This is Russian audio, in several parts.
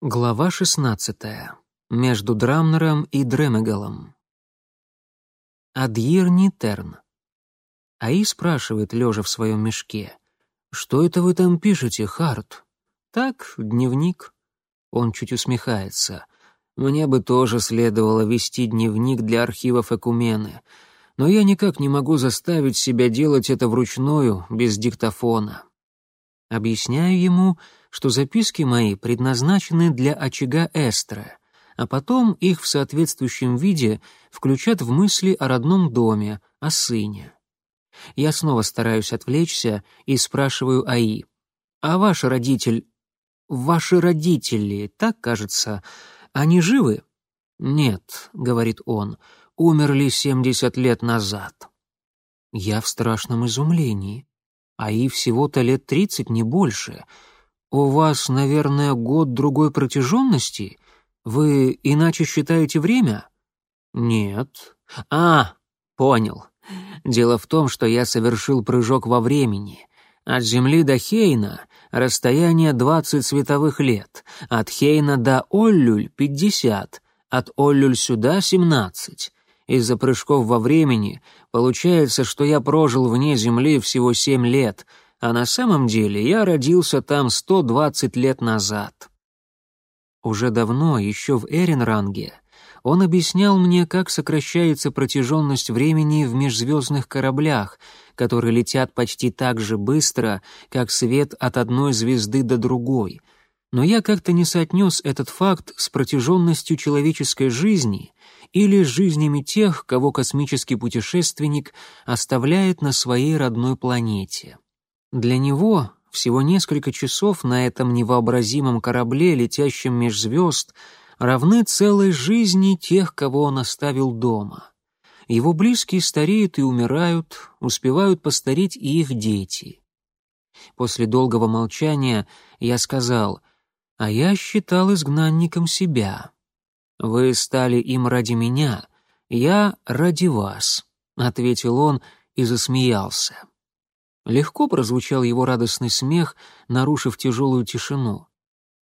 Глава 16. Между Драмнером и Дремегалом. Адьир Нитерн. Аи спрашивает, лежа в своем мешке, «Что это вы там пишете, Харт?» «Так, дневник». Он чуть усмехается. «Мне бы тоже следовало вести дневник для архивов Экумены, но я никак не могу заставить себя делать это вручную, без диктофона». Объясняю ему, что записки мои предназначены для очага Эстера, а потом их в соответствующем виде включат в мысли о родном доме, о сыне. Я снова стараюсь отвлечься и спрашиваю Аи. «А ваш родитель... Ваши родители, так кажется, они живы?» «Нет», — говорит он, — «умерли семьдесят лет назад». Я в страшном изумлении. Аи всего-то лет тридцать, не больше — «У вас, наверное, год другой протяженности? Вы иначе считаете время?» «Нет». «А, понял. Дело в том, что я совершил прыжок во времени. От Земли до Хейна расстояние 20 световых лет, от Хейна до Оллюль — 50, от Оллюль сюда — 17. Из-за прыжков во времени получается, что я прожил вне Земли всего 7 лет — а на самом деле я родился там 120 лет назад. Уже давно, еще в Эренранге, он объяснял мне, как сокращается протяженность времени в межзвездных кораблях, которые летят почти так же быстро, как свет от одной звезды до другой. Но я как-то не соотнес этот факт с протяженностью человеческой жизни или жизнями тех, кого космический путешественник оставляет на своей родной планете. Для него всего несколько часов на этом невообразимом корабле, летящем меж звезд, равны целой жизни тех, кого он оставил дома. Его близкие стареют и умирают, успевают постареть и их дети. После долгого молчания я сказал, «А я считал изгнанником себя. Вы стали им ради меня, я ради вас», — ответил он и засмеялся. Легко прозвучал его радостный смех, нарушив тяжелую тишину.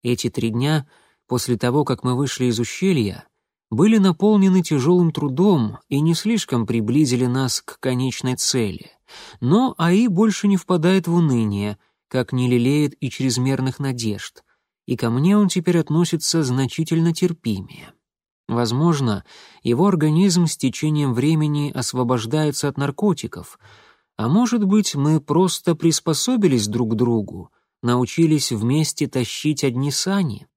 Эти три дня, после того, как мы вышли из ущелья, были наполнены тяжелым трудом и не слишком приблизили нас к конечной цели. Но Аи больше не впадает в уныние, как не лелеет и чрезмерных надежд, и ко мне он теперь относится значительно терпимее. Возможно, его организм с течением времени освобождается от наркотиков — а может быть, мы просто приспособились друг к другу, научились вместе тащить одни сани?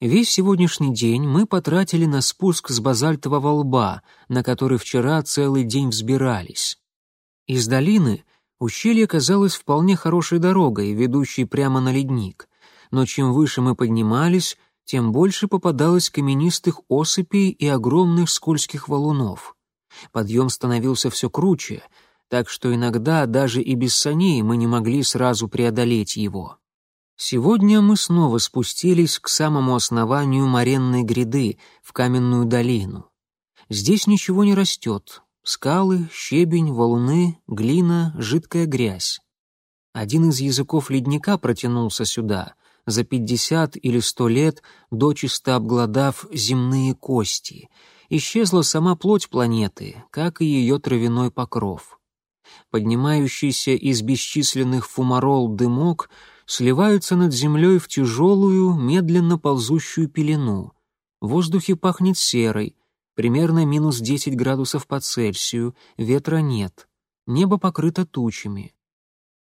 Весь сегодняшний день мы потратили на спуск с базальтового лба, на который вчера целый день взбирались. Из долины ущелье казалось вполне хорошей дорогой, ведущей прямо на ледник, но чем выше мы поднимались, тем больше попадалось каменистых осыпей и огромных скользких валунов. Подъем становился все круче — так что иногда даже и без саней мы не могли сразу преодолеть его. Сегодня мы снова спустились к самому основанию моренной гряды, в каменную долину. Здесь ничего не растет. Скалы, щебень, валуны, глина, жидкая грязь. Один из языков ледника протянулся сюда, за пятьдесят или сто лет дочисто обглодав земные кости. Исчезла сама плоть планеты, как и ее травяной покров поднимающийся из бесчисленных фумарол дымок, сливаются над землей в тяжелую, медленно ползущую пелену. В воздухе пахнет серой, примерно минус 10 градусов по Цельсию, ветра нет. Небо покрыто тучами.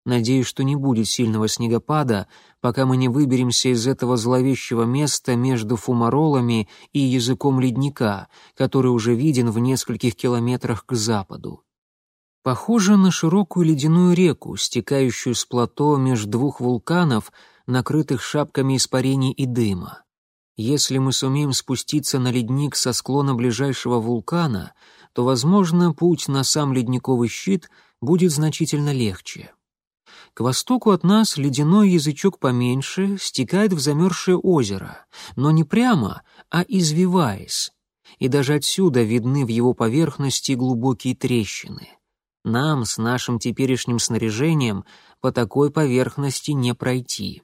Надеюсь, что не будет сильного снегопада, пока мы не выберемся из этого зловещего места между фумаролами и языком ледника, который уже виден в нескольких километрах к западу. Похоже на широкую ледяную реку, стекающую с плато между двух вулканов, накрытых шапками испарений и дыма. Если мы сумеем спуститься на ледник со склона ближайшего вулкана, то, возможно, путь на сам ледниковый щит будет значительно легче. К востоку от нас ледяной язычок поменьше стекает в замерзшее озеро, но не прямо, а извиваясь, и даже отсюда видны в его поверхности глубокие трещины. Нам с нашим теперешним снаряжением по такой поверхности не пройти.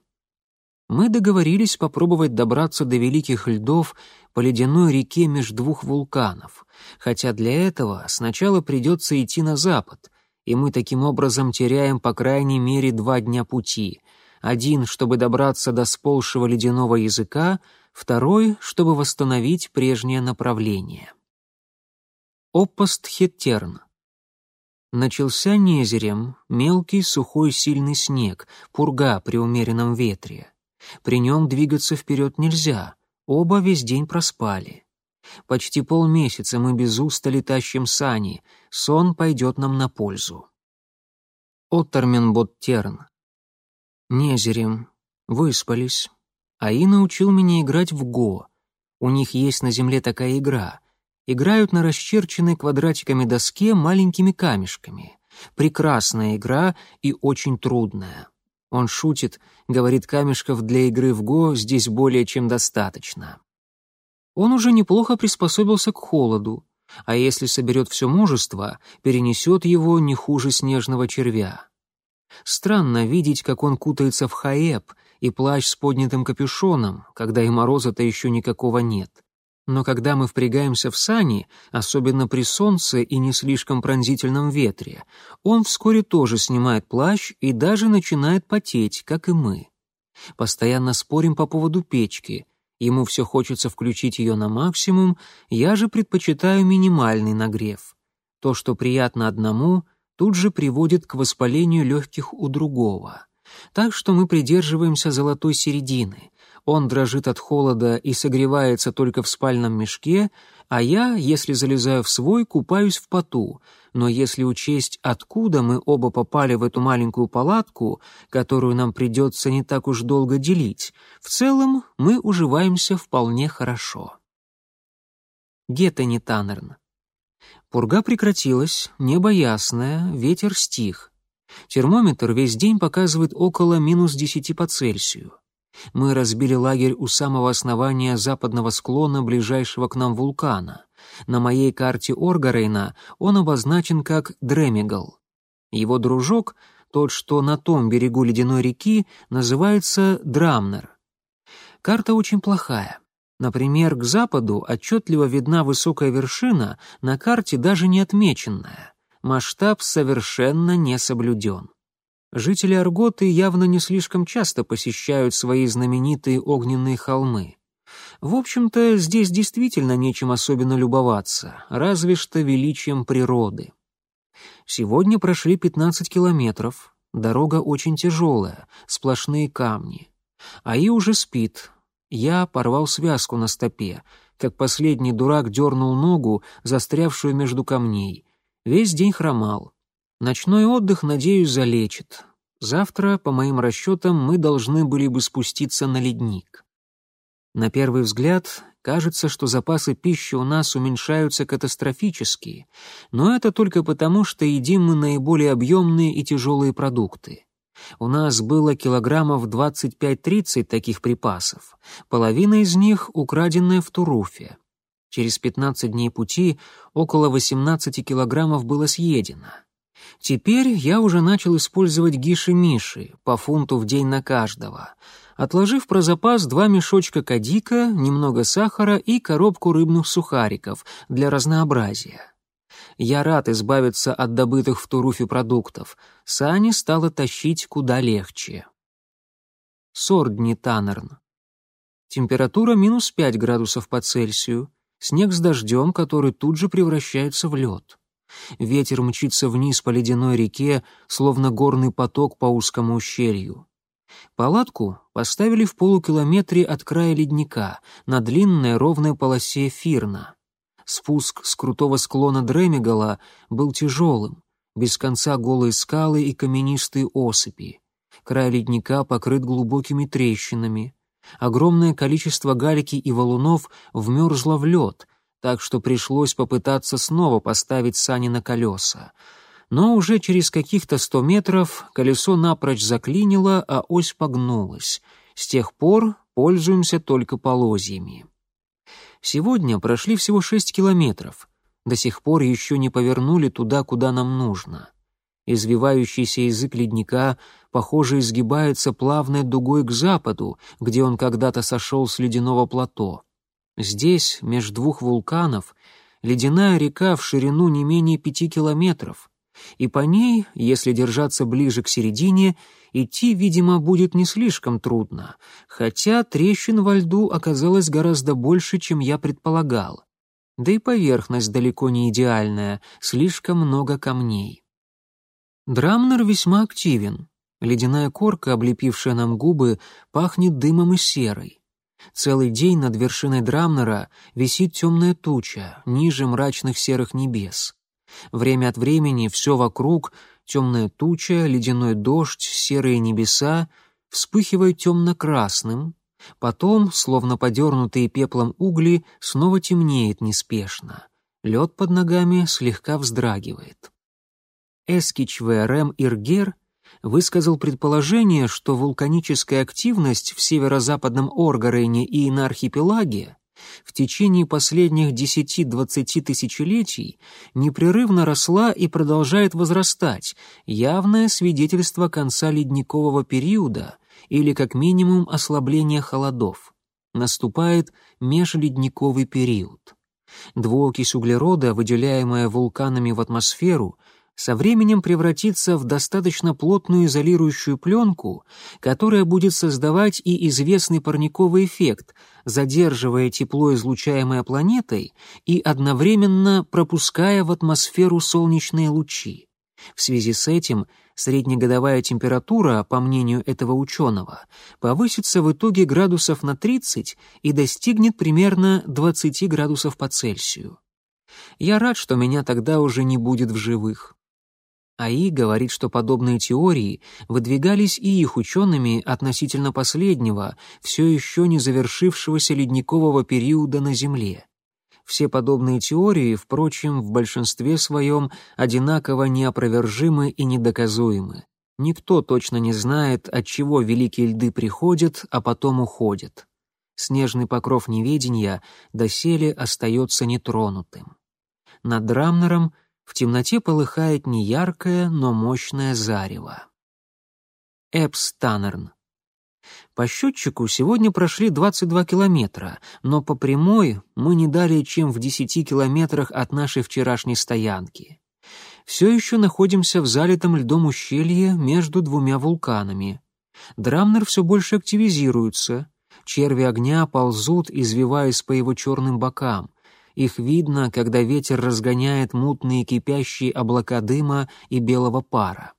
Мы договорились попробовать добраться до великих льдов по ледяной реке меж двух вулканов, хотя для этого сначала придется идти на запад, и мы таким образом теряем по крайней мере два дня пути. Один, чтобы добраться до сползшего ледяного языка, второй, чтобы восстановить прежнее направление. Оппостхеттерн. Начался незерем, мелкий, сухой, сильный снег, пурга при умеренном ветре. При нем двигаться вперед нельзя, оба весь день проспали. Почти полмесяца мы без устали тащим сани, сон пойдет нам на пользу. Оттерменботтерн. Незерем, выспались. Аи научил меня играть в го. У них есть на земле такая игра играют на расчерченной квадратиками доске маленькими камешками. Прекрасная игра и очень трудная. Он шутит, говорит, камешков для игры в го здесь более чем достаточно. Он уже неплохо приспособился к холоду, а если соберет все мужество, перенесет его не хуже снежного червя. Странно видеть, как он кутается в хаэб и плащ с поднятым капюшоном, когда и мороза-то еще никакого нет. Но когда мы впрягаемся в сани, особенно при солнце и не слишком пронзительном ветре, он вскоре тоже снимает плащ и даже начинает потеть, как и мы. Постоянно спорим по поводу печки. Ему все хочется включить ее на максимум, я же предпочитаю минимальный нагрев. То, что приятно одному, тут же приводит к воспалению легких у другого. Так что мы придерживаемся золотой середины. Он дрожит от холода и согревается только в спальном мешке, а я, если залезаю в свой, купаюсь в поту. Но если учесть, откуда мы оба попали в эту маленькую палатку, которую нам придется не так уж долго делить, в целом мы уживаемся вполне хорошо. Геттани Таннерн. Пурга прекратилась, небо ясное, ветер стих. Термометр весь день показывает около минус десяти по Цельсию. Мы разбили лагерь у самого основания западного склона ближайшего к нам вулкана. На моей карте Оргарейна он обозначен как Дремигал. Его дружок, тот, что на том берегу ледяной реки, называется Драмнер. Карта очень плохая. Например, к западу отчетливо видна высокая вершина, на карте даже не отмеченная. Масштаб совершенно не соблюден. Жители Арготы явно не слишком часто посещают свои знаменитые огненные холмы. В общем-то, здесь действительно нечем особенно любоваться, разве что величием природы. Сегодня прошли 15 километров, дорога очень тяжелая, сплошные камни. Аи уже спит. Я порвал связку на стопе, как последний дурак дернул ногу, застрявшую между камней. Весь день хромал. Ночной отдых, надеюсь, залечит. Завтра, по моим расчетам, мы должны были бы спуститься на ледник. На первый взгляд, кажется, что запасы пищи у нас уменьшаются катастрофически, но это только потому, что едим мы наиболее объемные и тяжелые продукты. У нас было килограммов 25-30 таких припасов, половина из них украденная в Туруфе. Через 15 дней пути около 18 килограммов было съедено. Теперь я уже начал использовать гиши-миши, по фунту в день на каждого, отложив про запас два мешочка кадика, немного сахара и коробку рыбных сухариков для разнообразия. Я рад избавиться от добытых в Туруфе продуктов. Сани стало тащить куда легче. Сордни Таннерн. Температура минус 5 градусов по Цельсию. Снег с дождем, который тут же превращается в лед. Ветер мчится вниз по ледяной реке, словно горный поток по узкому ущелью. Палатку поставили в полукилометре от края ледника, на длинной ровной полосе Фирна. Спуск с крутого склона Дремигала был тяжелым, без конца голые скалы и каменистые осыпи. Край ледника покрыт глубокими трещинами. Огромное количество галики и валунов вмерзло в лед, так что пришлось попытаться снова поставить сани на колеса. Но уже через каких-то сто метров колесо напрочь заклинило, а ось погнулась. С тех пор пользуемся только полозьями. Сегодня прошли всего шесть километров. До сих пор еще не повернули туда, куда нам нужно. Извивающийся язык ледника похоже, изгибается плавной дугой к западу, где он когда-то сошел с ледяного плато. Здесь, между двух вулканов, ледяная река в ширину не менее пяти километров, и по ней, если держаться ближе к середине, идти, видимо, будет не слишком трудно, хотя трещин во льду оказалось гораздо больше, чем я предполагал. Да и поверхность далеко не идеальная, слишком много камней. Драмнер весьма активен. Ледяная корка, облепившая нам губы, пахнет дымом и серой. Целый день над вершиной Драмнера висит темная туча, ниже мрачных серых небес. Время от времени все вокруг — темная туча, ледяной дождь, серые небеса — вспыхивают темно-красным, потом, словно подернутые пеплом угли, снова темнеет неспешно. Лед под ногами слегка вздрагивает. Эскич ВРМ Иргер высказал предположение, что вулканическая активность в северо-западном Оргарейне и на архипелаге в течение последних 10-20 тысячелетий непрерывно росла и продолжает возрастать, явное свидетельство конца ледникового периода или как минимум ослабления холодов. Наступает межледниковый период. Двуокись углерода, выделяемая вулканами в атмосферу, со временем превратится в достаточно плотную изолирующую пленку, которая будет создавать и известный парниковый эффект, задерживая тепло, излучаемое планетой, и одновременно пропуская в атмосферу солнечные лучи. В связи с этим среднегодовая температура, по мнению этого ученого, повысится в итоге градусов на 30 и достигнет примерно 20 градусов по Цельсию. Я рад, что меня тогда уже не будет в живых. АИ говорит, что подобные теории выдвигались и их учеными относительно последнего, все еще не завершившегося ледникового периода на Земле. Все подобные теории, впрочем, в большинстве своем одинаково неопровержимы и недоказуемы. Никто точно не знает, от чего великие льды приходят, а потом уходят. Снежный покров неведения доселе остается нетронутым. Над Рамнером в темноте полыхает неяркое, но мощное зарево. Эпстанерн. По счетчику сегодня прошли 22 километра, но по прямой мы не далее, чем в 10 километрах от нашей вчерашней стоянки. Все еще находимся в залитом льдом ущелье между двумя вулканами. Драмнер все больше активизируется. Черви огня ползут, извиваясь по его черным бокам. Их видно, когда ветер разгоняет мутные кипящие облака дыма и белого пара.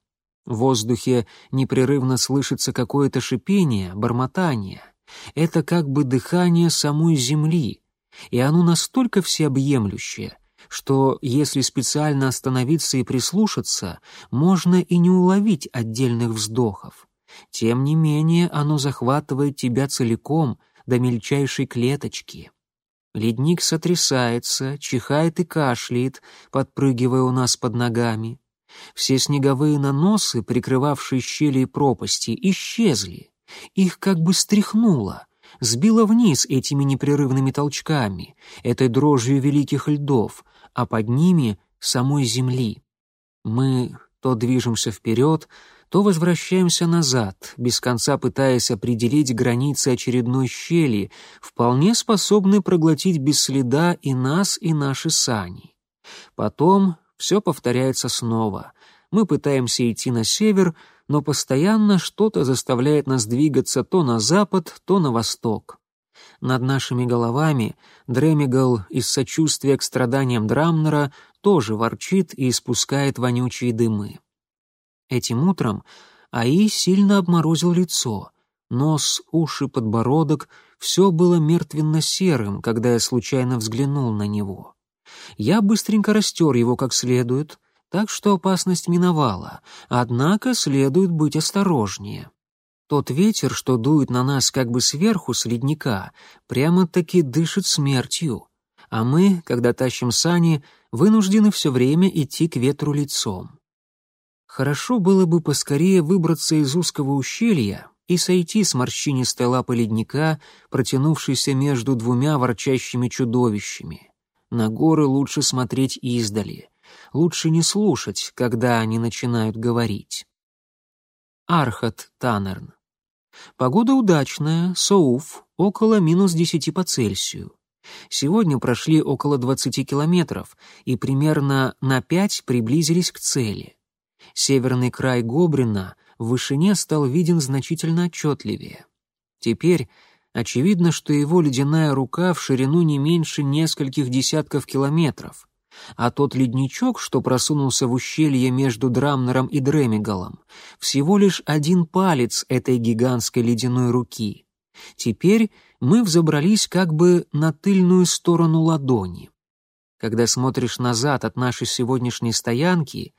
В воздухе непрерывно слышится какое-то шипение, бормотание. Это как бы дыхание самой земли, и оно настолько всеобъемлющее, что если специально остановиться и прислушаться, можно и не уловить отдельных вздохов. Тем не менее, оно захватывает тебя целиком, до мельчайшей клеточки. Ледник сотрясается, чихает и кашляет, подпрыгивая у нас под ногами. Все снеговые наносы, прикрывавшие щели и пропасти, исчезли. Их как бы стряхнуло, сбило вниз этими непрерывными толчками, этой дрожью великих льдов, а под ними — самой земли. Мы то движемся вперед, то возвращаемся назад, без конца пытаясь определить границы очередной щели, вполне способны проглотить без следа и нас, и наши сани. Потом все повторяется снова. Мы пытаемся идти на север, но постоянно что-то заставляет нас двигаться то на запад, то на восток. Над нашими головами Дремигал из сочувствия к страданиям Драмнера тоже ворчит и испускает вонючие дымы. Этим утром Аи сильно обморозил лицо. Нос, уши, подбородок — все было мертвенно-серым, когда я случайно взглянул на него. Я быстренько растер его как следует, так что опасность миновала, однако следует быть осторожнее. Тот ветер, что дует на нас как бы сверху с ледника, прямо-таки дышит смертью, а мы, когда тащим сани, вынуждены все время идти к ветру лицом. Хорошо было бы поскорее выбраться из узкого ущелья и сойти с морщинистой лапы ледника, протянувшейся между двумя ворчащими чудовищами. На горы лучше смотреть издали, лучше не слушать, когда они начинают говорить. Архат Танерн. Погода удачная, Соуф, около минус 10 по Цельсию. Сегодня прошли около 20 километров и примерно на 5 приблизились к цели. Северный край Гобрина в вышине стал виден значительно отчетливее. Теперь очевидно, что его ледяная рука в ширину не меньше нескольких десятков километров, а тот ледничок, что просунулся в ущелье между Драмнером и Дремигалом, всего лишь один палец этой гигантской ледяной руки. Теперь мы взобрались как бы на тыльную сторону ладони. Когда смотришь назад от нашей сегодняшней стоянки,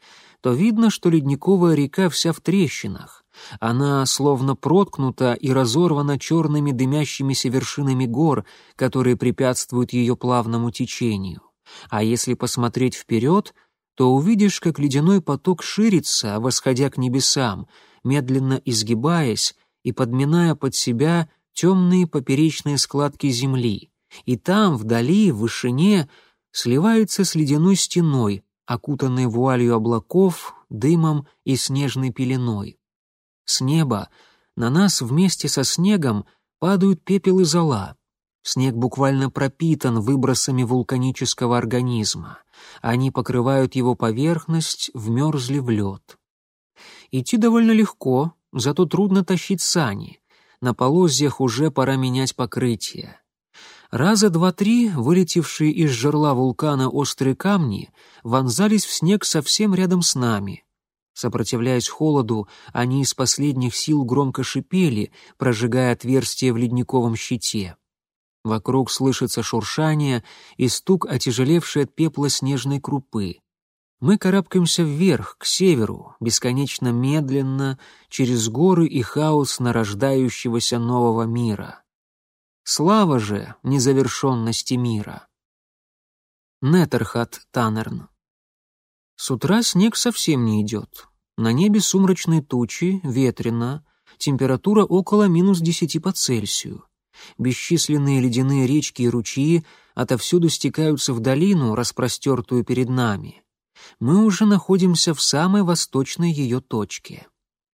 то видно, что ледниковая река вся в трещинах. Она словно проткнута и разорвана черными дымящимися вершинами гор, которые препятствуют ее плавному течению. А если посмотреть вперед, то увидишь, как ледяной поток ширится, восходя к небесам, медленно изгибаясь и подминая под себя темные поперечные складки земли. И там, вдали, в вышине, сливается с ледяной стеной, окутанной вуалью облаков, дымом и снежной пеленой. С неба на нас вместе со снегом падают пепел и зола. Снег буквально пропитан выбросами вулканического организма. Они покрывают его поверхность, вмерзли в лед. Идти довольно легко, зато трудно тащить сани. На полозьях уже пора менять покрытие. Раза два-три вылетевшие из жерла вулкана острые камни вонзались в снег совсем рядом с нами. Сопротивляясь холоду, они из последних сил громко шипели, прожигая отверстие в ледниковом щите. Вокруг слышится шуршание и стук отяжелевшей от пепла снежной крупы. Мы карабкаемся вверх, к северу, бесконечно медленно, через горы и хаос нарождающегося нового мира. Слава же незавершенности мира. Нетерхат Танерн. С утра снег совсем не идет. На небе сумрачные тучи, ветрено, температура около минус десяти по Цельсию. Бесчисленные ледяные речки и ручьи отовсюду стекаются в долину, распростертую перед нами. Мы уже находимся в самой восточной ее точке.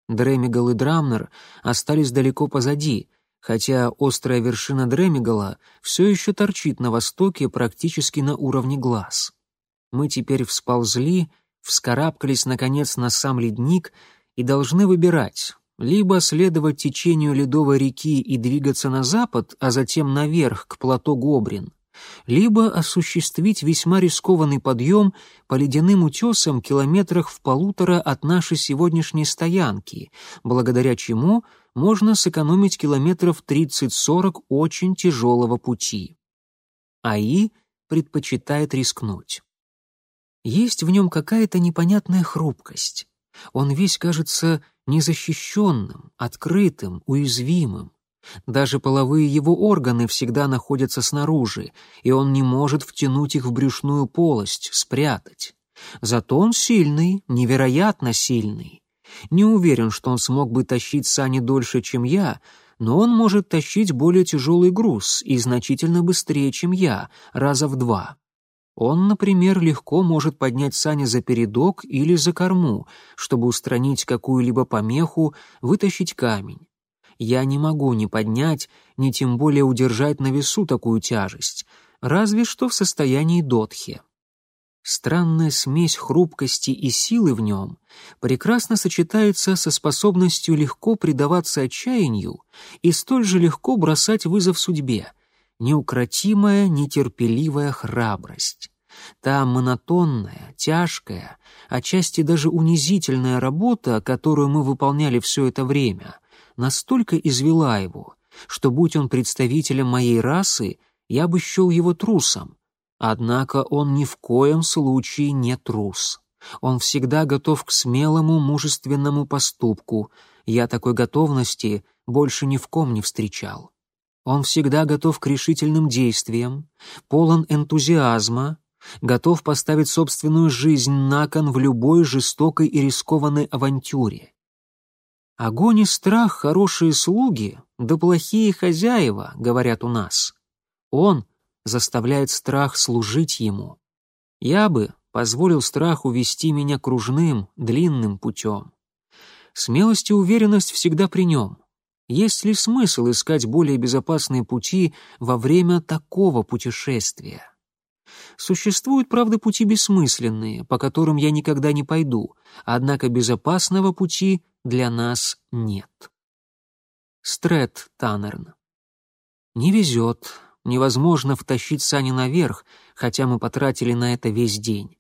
Дремигал и Драмнер остались далеко позади, хотя острая вершина Дремигала все еще торчит на востоке практически на уровне глаз. Мы теперь всползли, вскарабкались, наконец, на сам ледник и должны выбирать, либо следовать течению ледовой реки и двигаться на запад, а затем наверх к плато Гобрин, либо осуществить весьма рискованный подъем по ледяным утесам километрах в полутора от нашей сегодняшней стоянки, благодаря чему можно сэкономить километров 30-40 очень тяжелого пути. АИ предпочитает рискнуть. Есть в нем какая-то непонятная хрупкость. Он весь кажется незащищенным, открытым, уязвимым. Даже половые его органы всегда находятся снаружи, и он не может втянуть их в брюшную полость, спрятать. Зато он сильный, невероятно сильный. Не уверен, что он смог бы тащить сани дольше, чем я, но он может тащить более тяжелый груз и значительно быстрее, чем я, раза в два. Он, например, легко может поднять сани за передок или за корму, чтобы устранить какую-либо помеху, вытащить камень. Я не могу ни поднять, ни тем более удержать на весу такую тяжесть, разве что в состоянии дотхи. Странная смесь хрупкости и силы в нем прекрасно сочетается со способностью легко предаваться отчаянию и столь же легко бросать вызов судьбе, неукротимая, нетерпеливая храбрость. Та монотонная, тяжкая, отчасти даже унизительная работа, которую мы выполняли все это время, настолько извела его, что, будь он представителем моей расы, я бы счел его трусом. Однако он ни в коем случае не трус. Он всегда готов к смелому, мужественному поступку. Я такой готовности больше ни в ком не встречал. Он всегда готов к решительным действиям, полон энтузиазма, готов поставить собственную жизнь на кон в любой жестокой и рискованной авантюре. Огонь и страх — хорошие слуги, да плохие хозяева, говорят у нас. Он заставляет страх служить ему. Я бы позволил страху вести меня кружным, длинным путем. Смелость и уверенность всегда при нем. Есть ли смысл искать более безопасные пути во время такого путешествия? Существуют, правда, пути бессмысленные, по которым я никогда не пойду, однако безопасного пути для нас нет. Стрет Таннерн. Не везет, невозможно втащить сани наверх, хотя мы потратили на это весь день.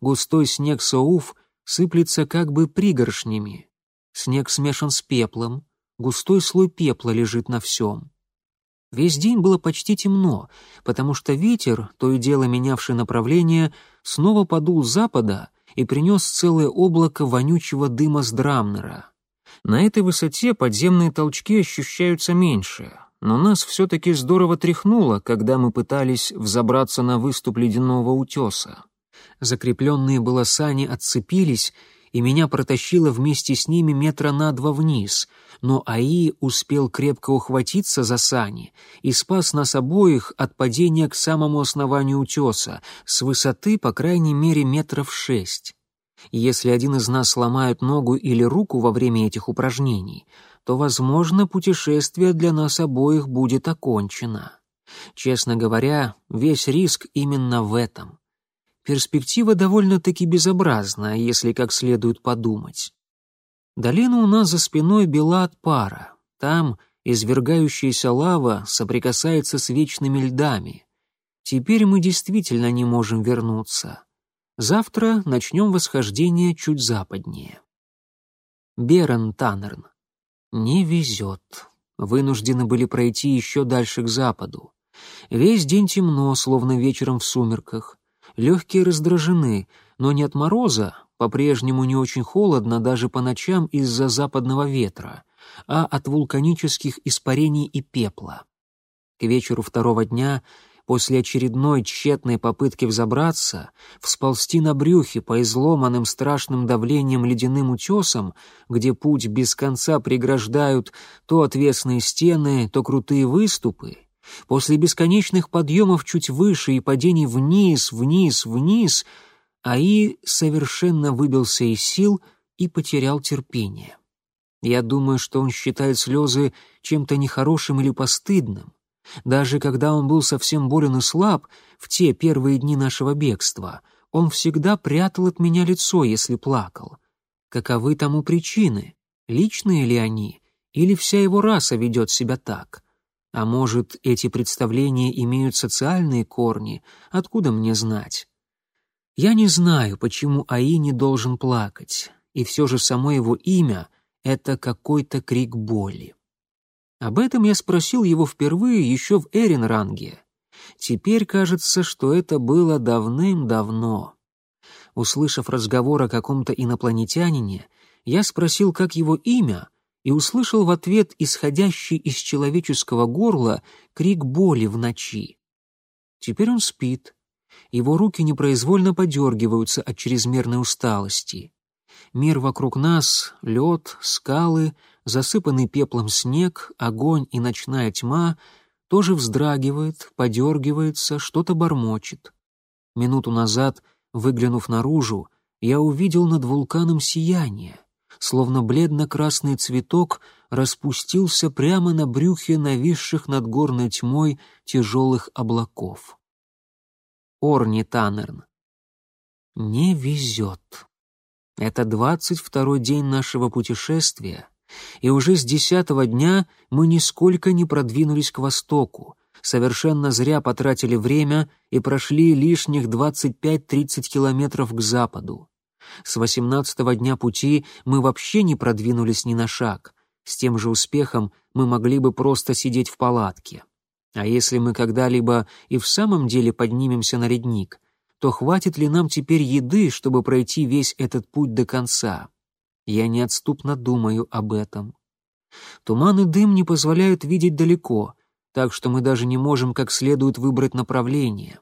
Густой снег Соуф сыплется как бы пригоршнями. Снег смешан с пеплом, густой слой пепла лежит на всем. Весь день было почти темно, потому что ветер, то и дело менявший направление, снова подул с запада и принес целое облако вонючего дыма с Драмнера. На этой высоте подземные толчки ощущаются меньше, но нас все-таки здорово тряхнуло, когда мы пытались взобраться на выступ ледяного утеса. Закрепленные было сани отцепились, и меня протащило вместе с ними метра на два вниз, но Аи успел крепко ухватиться за сани и спас нас обоих от падения к самому основанию утеса, с высоты, по крайней мере, метров шесть. Если один из нас сломает ногу или руку во время этих упражнений, то, возможно, путешествие для нас обоих будет окончено. Честно говоря, весь риск именно в этом — Перспектива довольно-таки безобразная, если как следует подумать. Долина у нас за спиной бела от пара. Там извергающаяся лава соприкасается с вечными льдами. Теперь мы действительно не можем вернуться. Завтра начнем восхождение чуть западнее. Берен Таннерн. Не везет. Вынуждены были пройти еще дальше к западу. Весь день темно, словно вечером в сумерках легкие раздражены, но не от мороза, по-прежнему не очень холодно даже по ночам из-за западного ветра, а от вулканических испарений и пепла. К вечеру второго дня, после очередной тщетной попытки взобраться, всползти на брюхе по изломанным страшным давлением ледяным утесам, где путь без конца преграждают то отвесные стены, то крутые выступы, После бесконечных подъемов чуть выше и падений вниз, вниз, вниз, Аи совершенно выбился из сил и потерял терпение. Я думаю, что он считает слезы чем-то нехорошим или постыдным. Даже когда он был совсем болен и слаб, в те первые дни нашего бегства, он всегда прятал от меня лицо, если плакал. Каковы тому причины? Личные ли они? Или вся его раса ведет себя так? А может, эти представления имеют социальные корни, откуда мне знать? Я не знаю, почему Аи не должен плакать, и все же само его имя — это какой-то крик боли. Об этом я спросил его впервые еще в Эринранге. Теперь кажется, что это было давным-давно. Услышав разговор о каком-то инопланетянине, я спросил, как его имя, и услышал в ответ исходящий из человеческого горла крик боли в ночи. Теперь он спит. Его руки непроизвольно подергиваются от чрезмерной усталости. Мир вокруг нас — лед, скалы, засыпанный пеплом снег, огонь и ночная тьма — тоже вздрагивает, подергивается, что-то бормочет. Минуту назад, выглянув наружу, я увидел над вулканом сияние словно бледно-красный цветок, распустился прямо на брюхе нависших над горной тьмой тяжелых облаков. Орни Таннерн. Не везет. Это двадцать второй день нашего путешествия, и уже с десятого дня мы нисколько не продвинулись к востоку, совершенно зря потратили время и прошли лишних двадцать пять-тридцать километров к западу. С восемнадцатого дня пути мы вообще не продвинулись ни на шаг. С тем же успехом мы могли бы просто сидеть в палатке. А если мы когда-либо и в самом деле поднимемся на ледник, то хватит ли нам теперь еды, чтобы пройти весь этот путь до конца? Я неотступно думаю об этом. Туман и дым не позволяют видеть далеко, так что мы даже не можем как следует выбрать направление.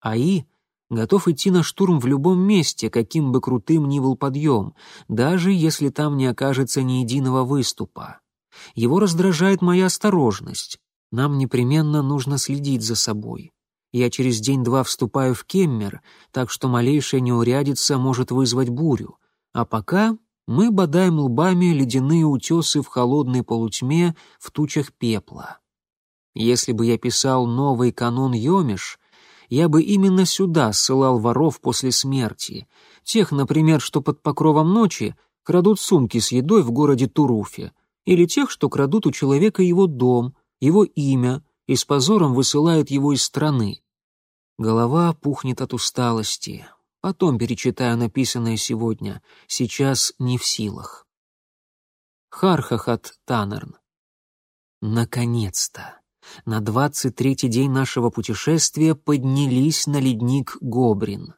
АИ готов идти на штурм в любом месте, каким бы крутым ни был подъем, даже если там не окажется ни единого выступа. Его раздражает моя осторожность. Нам непременно нужно следить за собой. Я через день-два вступаю в Кеммер, так что малейшая неурядица может вызвать бурю. А пока мы бодаем лбами ледяные утесы в холодной полутьме в тучах пепла. Если бы я писал новый канон Йомиш, я бы именно сюда ссылал воров после смерти, тех, например, что под покровом ночи крадут сумки с едой в городе Туруфе, или тех, что крадут у человека его дом, его имя и с позором высылают его из страны. Голова пухнет от усталости, Потом перечитаю написанное сегодня. Сейчас не в силах. Хархахат Танерн. Наконец-то! На двадцать третий день нашего путешествия поднялись на ледник Гобрин.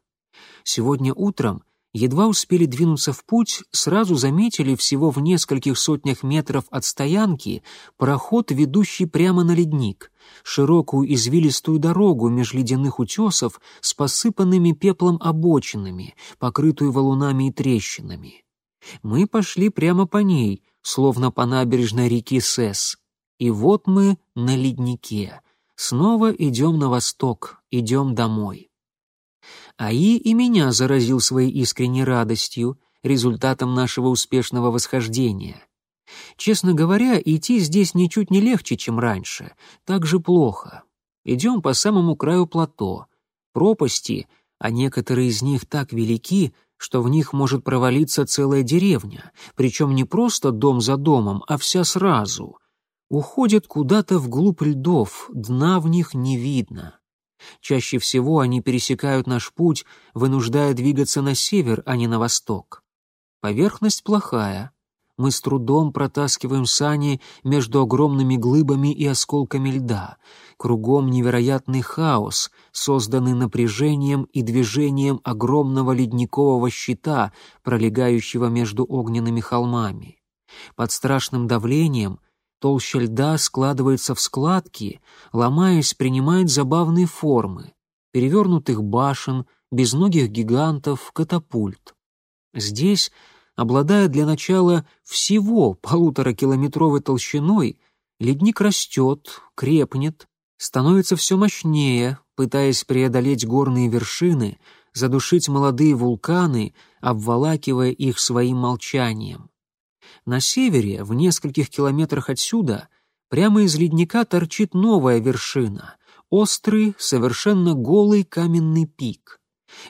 Сегодня утром едва успели двинуться в путь, сразу заметили всего в нескольких сотнях метров от стоянки проход, ведущий прямо на ледник, широкую извилистую дорогу меж ледяных утесов с посыпанными пеплом обочинами, покрытую валунами и трещинами. Мы пошли прямо по ней, словно по набережной реки Сес. И вот мы на леднике. Снова идем на восток, идем домой. Аи и меня заразил своей искренней радостью, результатом нашего успешного восхождения. Честно говоря, идти здесь ничуть не легче, чем раньше, так же плохо. Идем по самому краю плато. Пропасти, а некоторые из них так велики, что в них может провалиться целая деревня, причем не просто дом за домом, а вся сразу. Уходят куда-то вглубь льдов, дна в них не видно. Чаще всего они пересекают наш путь, вынуждая двигаться на север, а не на восток. Поверхность плохая. Мы с трудом протаскиваем сани между огромными глыбами и осколками льда. Кругом невероятный хаос, созданный напряжением и движением огромного ледникового щита, пролегающего между огненными холмами. Под страшным давлением — Толща льда складывается в складки, ломаясь, принимает забавные формы. Перевернутых башен, безногих гигантов, катапульт. Здесь, обладая для начала всего полуторакилометровой толщиной, ледник растет, крепнет, становится все мощнее, пытаясь преодолеть горные вершины, задушить молодые вулканы, обволакивая их своим молчанием. На севере, в нескольких километрах отсюда, прямо из ледника торчит новая вершина — острый, совершенно голый каменный пик.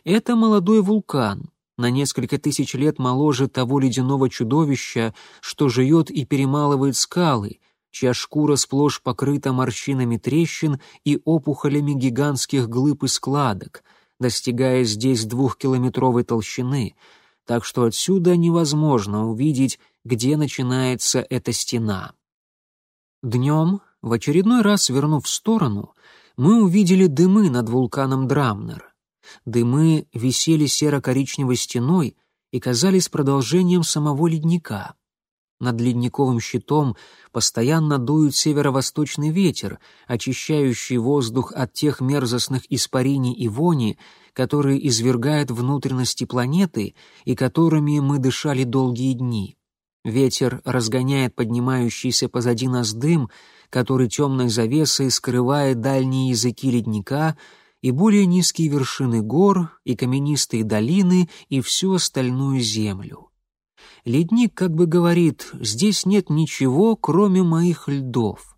Это молодой вулкан, на несколько тысяч лет моложе того ледяного чудовища, что жует и перемалывает скалы, чья шкура сплошь покрыта морщинами трещин и опухолями гигантских глыб и складок, достигая здесь двухкилометровой толщины, так что отсюда невозможно увидеть где начинается эта стена. Днем, в очередной раз вернув в сторону, мы увидели дымы над вулканом Драмнер. Дымы висели серо-коричневой стеной и казались продолжением самого ледника. Над ледниковым щитом постоянно дует северо-восточный ветер, очищающий воздух от тех мерзостных испарений и вони, которые извергают внутренности планеты и которыми мы дышали долгие дни. Ветер разгоняет поднимающийся позади нас дым, который темной завесой скрывает дальние языки ледника и более низкие вершины гор, и каменистые долины, и всю остальную землю. Ледник как бы говорит, здесь нет ничего, кроме моих льдов.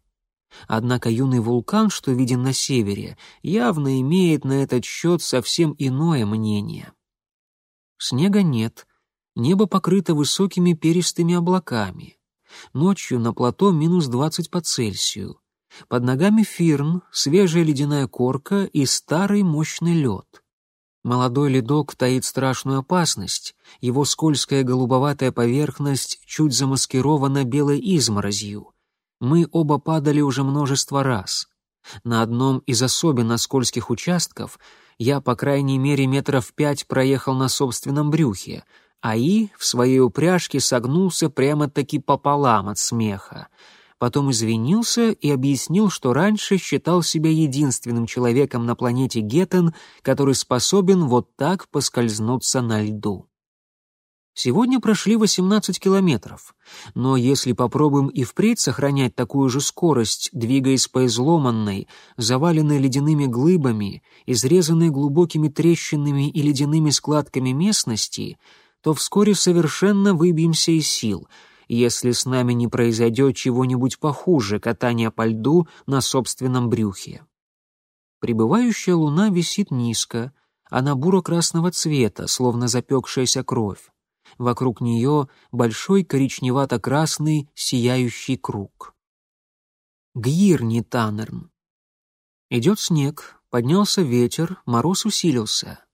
Однако юный вулкан, что виден на севере, явно имеет на этот счет совсем иное мнение. Снега нет, Небо покрыто высокими перистыми облаками. Ночью на плато минус 20 по Цельсию. Под ногами фирн, свежая ледяная корка и старый мощный лед. Молодой ледок таит страшную опасность, его скользкая голубоватая поверхность чуть замаскирована белой изморозью. Мы оба падали уже множество раз. На одном из особенно скользких участков я, по крайней мере, метров пять проехал на собственном брюхе, Аи в своей упряжке согнулся прямо-таки пополам от смеха. Потом извинился и объяснил, что раньше считал себя единственным человеком на планете Геттен, который способен вот так поскользнуться на льду. Сегодня прошли 18 километров, но если попробуем и впредь сохранять такую же скорость, двигаясь по изломанной, заваленной ледяными глыбами, изрезанной глубокими трещинами и ледяными складками местности — то вскоре совершенно выбьемся из сил, если с нами не произойдет чего-нибудь похуже катания по льду на собственном брюхе. Прибывающая луна висит низко, она буро-красного цвета, словно запекшаяся кровь. Вокруг нее большой коричневато-красный сияющий круг. Гирни Танерн. Идет снег, поднялся ветер, мороз усилился.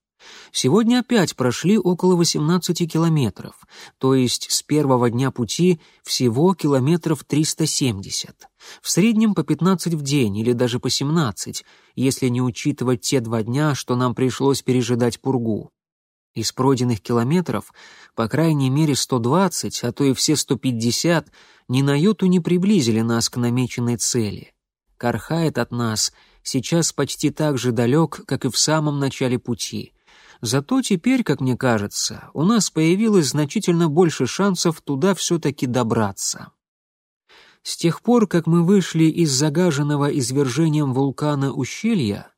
Сегодня опять прошли около 18 километров, то есть с первого дня пути всего километров 370. В среднем по 15 в день или даже по 17, если не учитывать те два дня, что нам пришлось пережидать пургу. Из пройденных километров, по крайней мере 120, а то и все 150, ни на йоту не приблизили нас к намеченной цели. Кархает от нас сейчас почти так же далек, как и в самом начале пути — Зато теперь, как мне кажется, у нас появилось значительно больше шансов туда все-таки добраться. С тех пор, как мы вышли из загаженного извержением вулкана ущелья,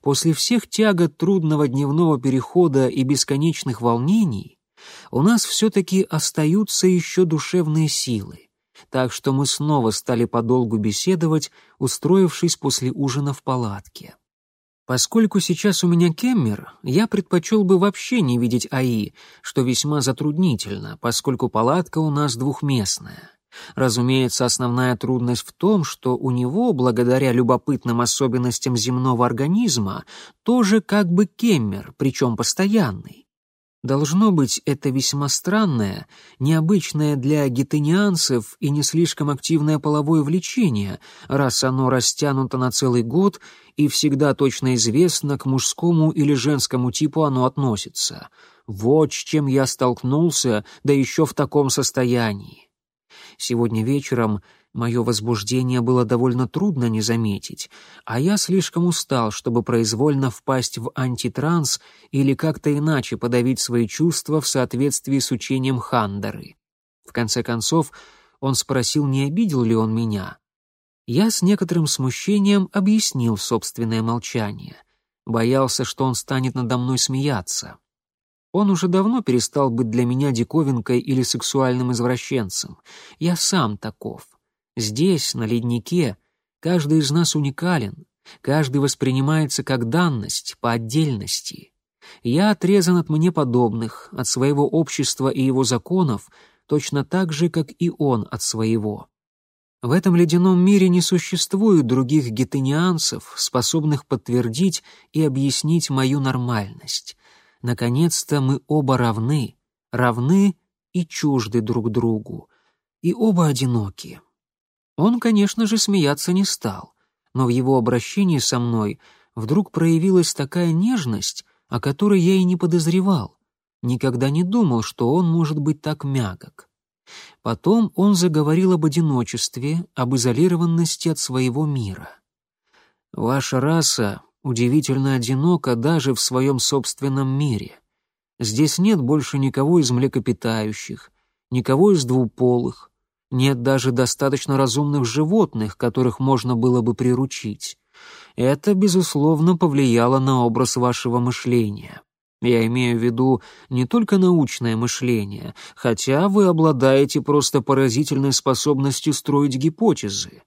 после всех тягот трудного дневного перехода и бесконечных волнений, у нас все-таки остаются еще душевные силы, так что мы снова стали подолгу беседовать, устроившись после ужина в палатке. Поскольку сейчас у меня кеммер, я предпочел бы вообще не видеть АИ, что весьма затруднительно, поскольку палатка у нас двухместная. Разумеется, основная трудность в том, что у него, благодаря любопытным особенностям земного организма, тоже как бы кеммер, причем постоянный. Должно быть, это весьма странное, необычное для гетенианцев и не слишком активное половое влечение, раз оно растянуто на целый год и всегда точно известно, к мужскому или женскому типу оно относится. Вот с чем я столкнулся, да еще в таком состоянии. Сегодня вечером Мое возбуждение было довольно трудно не заметить, а я слишком устал, чтобы произвольно впасть в антитранс или как-то иначе подавить свои чувства в соответствии с учением Хандары. В конце концов, он спросил, не обидел ли он меня. Я с некоторым смущением объяснил собственное молчание. Боялся, что он станет надо мной смеяться. Он уже давно перестал быть для меня диковинкой или сексуальным извращенцем. Я сам таков. Здесь, на леднике, каждый из нас уникален, каждый воспринимается как данность, по отдельности. Я отрезан от мне подобных, от своего общества и его законов, точно так же, как и он от своего. В этом ледяном мире не существует других гетенианцев, способных подтвердить и объяснить мою нормальность. Наконец-то мы оба равны, равны и чужды друг другу, и оба одиноки. Он, конечно же, смеяться не стал, но в его обращении со мной вдруг проявилась такая нежность, о которой я и не подозревал. Никогда не думал, что он может быть так мягок. Потом он заговорил об одиночестве, об изолированности от своего мира. «Ваша раса удивительно одинока даже в своем собственном мире. Здесь нет больше никого из млекопитающих, никого из двуполых, нет даже достаточно разумных животных, которых можно было бы приручить. Это, безусловно, повлияло на образ вашего мышления. Я имею в виду не только научное мышление, хотя вы обладаете просто поразительной способностью строить гипотезы.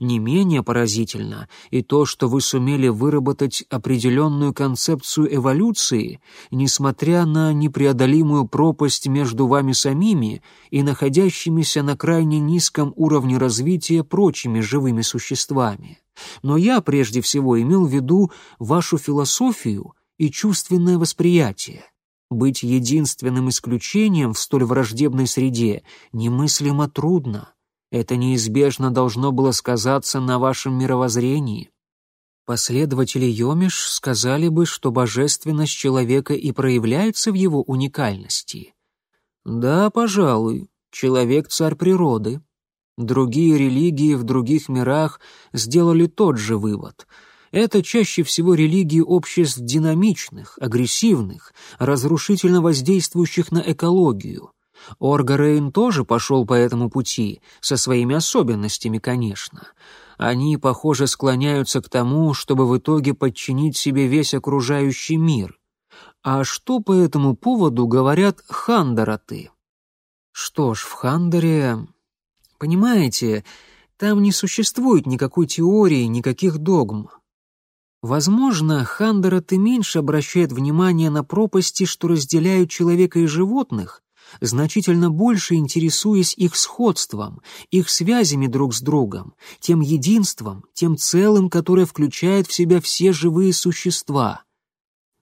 Не менее поразительно и то, что вы сумели выработать определенную концепцию эволюции, несмотря на непреодолимую пропасть между вами самими и находящимися на крайне низком уровне развития прочими живыми существами. Но я прежде всего имел в виду вашу философию и чувственное восприятие. Быть единственным исключением в столь враждебной среде немыслимо трудно. Это неизбежно должно было сказаться на вашем мировоззрении. Последователи Йомиш сказали бы, что божественность человека и проявляется в его уникальности. Да, пожалуй, человек — царь природы. Другие религии в других мирах сделали тот же вывод. Это чаще всего религии обществ динамичных, агрессивных, разрушительно воздействующих на экологию — Оргарейн тоже пошел по этому пути, со своими особенностями, конечно. Они, похоже, склоняются к тому, чтобы в итоге подчинить себе весь окружающий мир. а что по этому поводу говорят хандараты? Что ж, в Хандаре... Понимаете, там не существует никакой теории, никаких догм. Возможно, хандараты меньше обращают внимание на пропасти, что разделяют человека и животных, значительно больше интересуясь их сходством, их связями друг с другом, тем единством, тем целым, которое включает в себя все живые существа.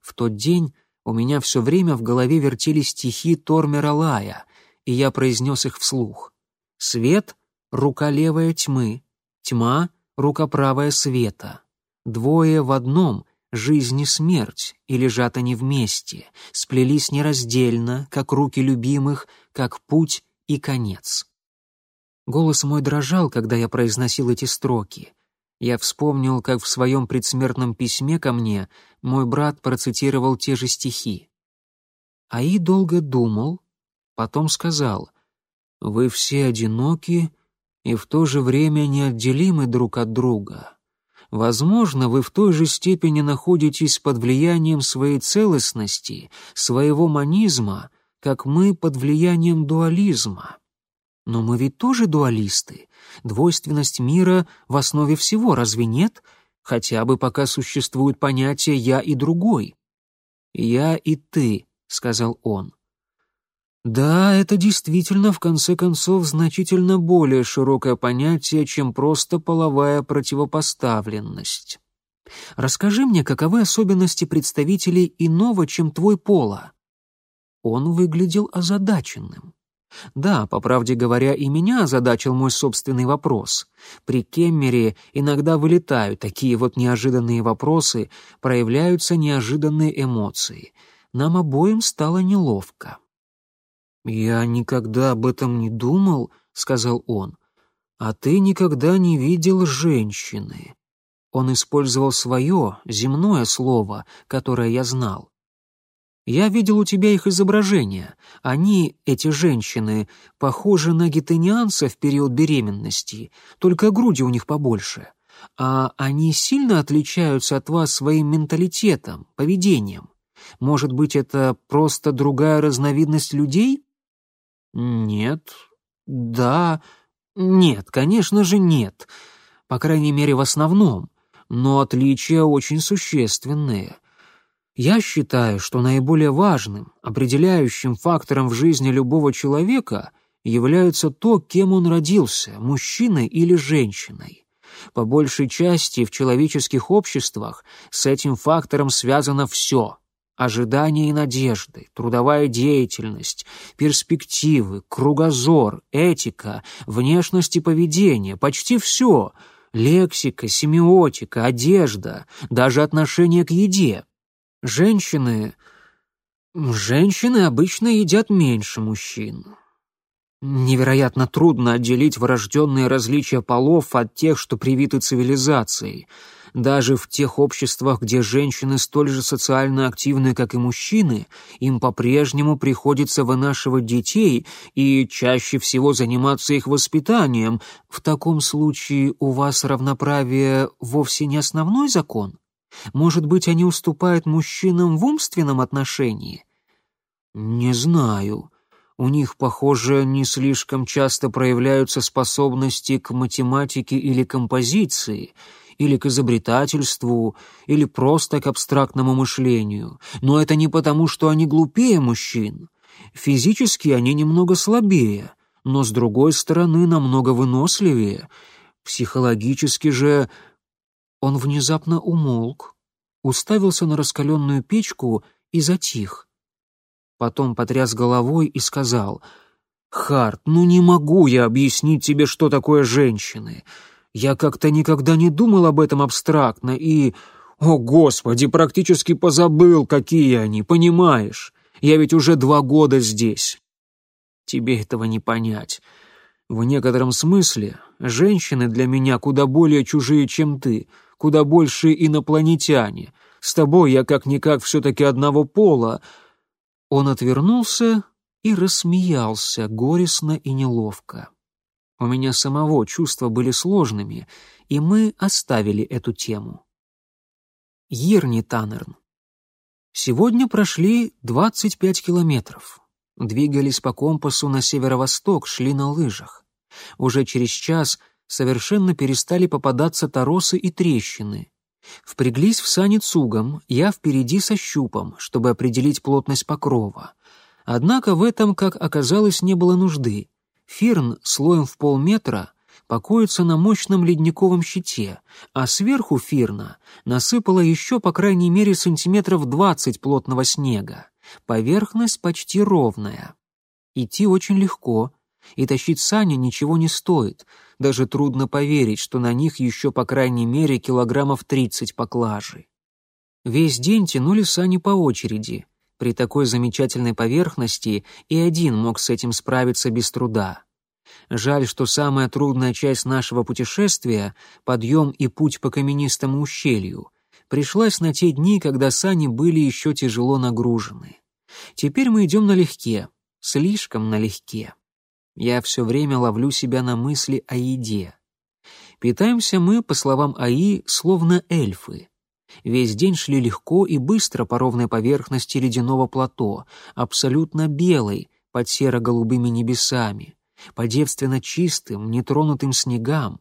В тот день у меня все время в голове вертелись стихи Тормера Лая, и я произнес их вслух. «Свет — рука левая тьмы, тьма — рука правая света. Двое в одном — жизнь и смерть, и лежат они вместе, сплелись нераздельно, как руки любимых, как путь и конец. Голос мой дрожал, когда я произносил эти строки. Я вспомнил, как в своем предсмертном письме ко мне мой брат процитировал те же стихи. Аи долго думал, потом сказал, «Вы все одиноки и в то же время неотделимы друг от друга. Возможно, вы в той же степени находитесь под влиянием своей целостности, своего манизма, как мы под влиянием дуализма. Но мы ведь тоже дуалисты. Двойственность мира в основе всего, разве нет? Хотя бы пока существует понятие «я» и «другой». «Я и ты», — сказал он. Да, это действительно, в конце концов, значительно более широкое понятие, чем просто половая противопоставленность. Расскажи мне, каковы особенности представителей иного, чем твой пола? Он выглядел озадаченным. Да, по правде говоря, и меня озадачил мой собственный вопрос. При Кеммере иногда вылетают такие вот неожиданные вопросы, проявляются неожиданные эмоции. Нам обоим стало неловко. «Я никогда об этом не думал», — сказал он. «А ты никогда не видел женщины». Он использовал свое, земное слово, которое я знал. «Я видел у тебя их изображения. Они, эти женщины, похожи на гетенианца в период беременности, только груди у них побольше. А они сильно отличаются от вас своим менталитетом, поведением. Может быть, это просто другая разновидность людей?» «Нет, да, нет, конечно же нет. По крайней мере, в основном. Но отличия очень существенные. Я считаю, что наиболее важным, определяющим фактором в жизни любого человека является то, кем он родился, мужчиной или женщиной. По большей части в человеческих обществах с этим фактором связано все — Ожидания и надежды, трудовая деятельность, перспективы, кругозор, этика, внешность и поведение, почти все. Лексика, семиотика, одежда, даже отношение к еде. Женщины... Женщины обычно едят меньше мужчин. Невероятно трудно отделить врожденные различия полов от тех, что привиты цивилизацией — даже в тех обществах, где женщины столь же социально активны, как и мужчины, им по-прежнему приходится вынашивать детей и чаще всего заниматься их воспитанием. В таком случае у вас равноправие вовсе не основной закон? Может быть, они уступают мужчинам в умственном отношении? Не знаю. У них, похоже, не слишком часто проявляются способности к математике или композиции — или к изобретательству, или просто к абстрактному мышлению. Но это не потому, что они глупее мужчин. Физически они немного слабее, но, с другой стороны, намного выносливее. Психологически же... Он внезапно умолк, уставился на раскаленную печку и затих. Потом потряс головой и сказал, «Харт, ну не могу я объяснить тебе, что такое женщины. Я как-то никогда не думал об этом абстрактно и... О, Господи, практически позабыл, какие они, понимаешь? Я ведь уже два года здесь. Тебе этого не понять. В некотором смысле женщины для меня куда более чужие, чем ты, куда больше инопланетяне. С тобой я как-никак все-таки одного пола. Он отвернулся и рассмеялся горестно и неловко. У меня самого чувства были сложными, и мы оставили эту тему. Йирни Таннерн. Сегодня прошли 25 километров. Двигались по компасу на северо-восток, шли на лыжах. Уже через час совершенно перестали попадаться торосы и трещины. Впряглись в сани цугом, я впереди со щупом, чтобы определить плотность покрова. Однако в этом, как оказалось, не было нужды. Фирн слоем в полметра покоится на мощном ледниковом щите, а сверху фирна насыпала еще по крайней мере сантиметров двадцать плотного снега. Поверхность почти ровная. Идти очень легко, и тащить сани ничего не стоит. Даже трудно поверить, что на них еще по крайней мере килограммов тридцать поклажи. Весь день тянули сани по очереди. При такой замечательной поверхности и один мог с этим справиться без труда. Жаль, что самая трудная часть нашего путешествия — подъем и путь по каменистому ущелью — пришлась на те дни, когда сани были еще тяжело нагружены. Теперь мы идем налегке, слишком налегке. Я все время ловлю себя на мысли о еде. Питаемся мы, по словам АИ, словно эльфы. Весь день шли легко и быстро по ровной поверхности ледяного плато, абсолютно белой, под серо-голубыми небесами по девственно чистым, нетронутым снегам,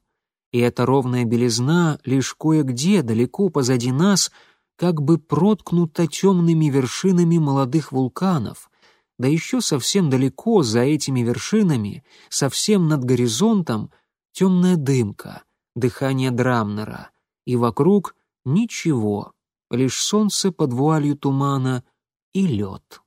и эта ровная белизна лишь кое-где, далеко позади нас, как бы проткнута темными вершинами молодых вулканов, да еще совсем далеко за этими вершинами, совсем над горизонтом, темная дымка, дыхание Драмнера, и вокруг ничего, лишь солнце под вуалью тумана и лед.